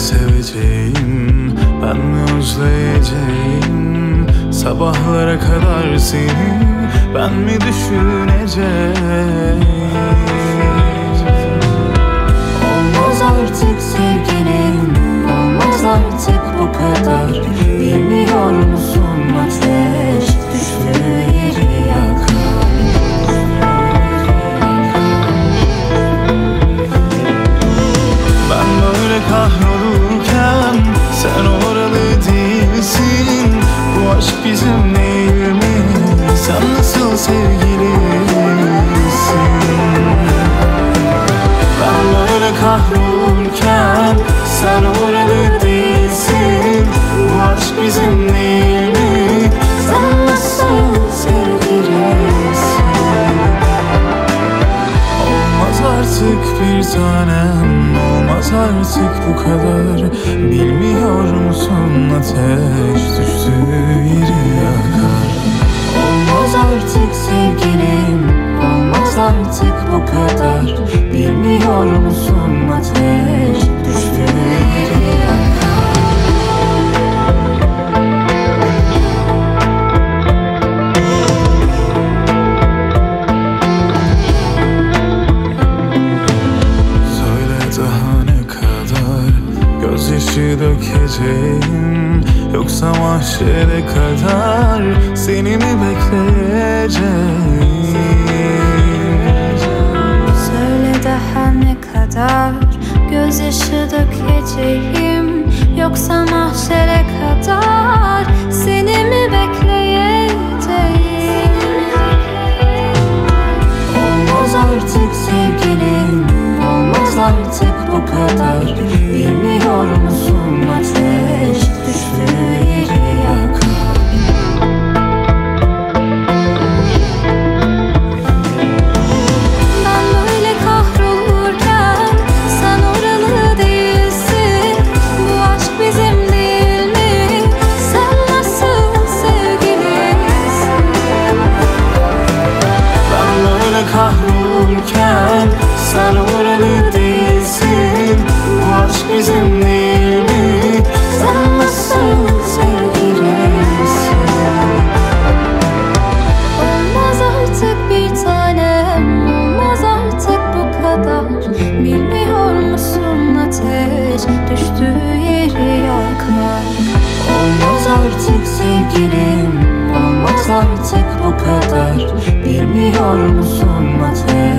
seveceğim Ben mi özleyeceğim? Sabahlara kadar seni Ben mi düşüneceğim? Olmaz artık sevgilim Olmaz artık bu kadar. Bilmiyor musun ateş düştüğü yeri yakar? Ben böyle kahrolum aşk bizim mi? Sen nasıl sevgilisin? Ben böyle kahrolurken sen oralı Olmaz artık bu kadar. Bilmiyor musun? Ateş düştüğü yeri yakar Olmaz artık sevgilim. Olmaz artık bu kadar. Bilmiyor musun? Ateş Gözyaşı dökeceğim. Yoksa mahşere kadar Seni mi bekleyeceğim? Söyle daha ne kadar Gözyaşı dökeceğim. Yoksa mahşere kadar Seni mi bekleyeceğim? Olmaz artık sevgilim Olmaz artık bu kadar imkan Sen oralı değilsin Bu aşk bizim değil mi? Sen nasıl sevgilisin? Olmaz artık bir tanem Olmaz artık bu kadar Bilmiyor musun ateş Düştüğü yeri yakma Olmaz artık sevgilim olmaz artık bu kadar Bilmiyor musun Mate?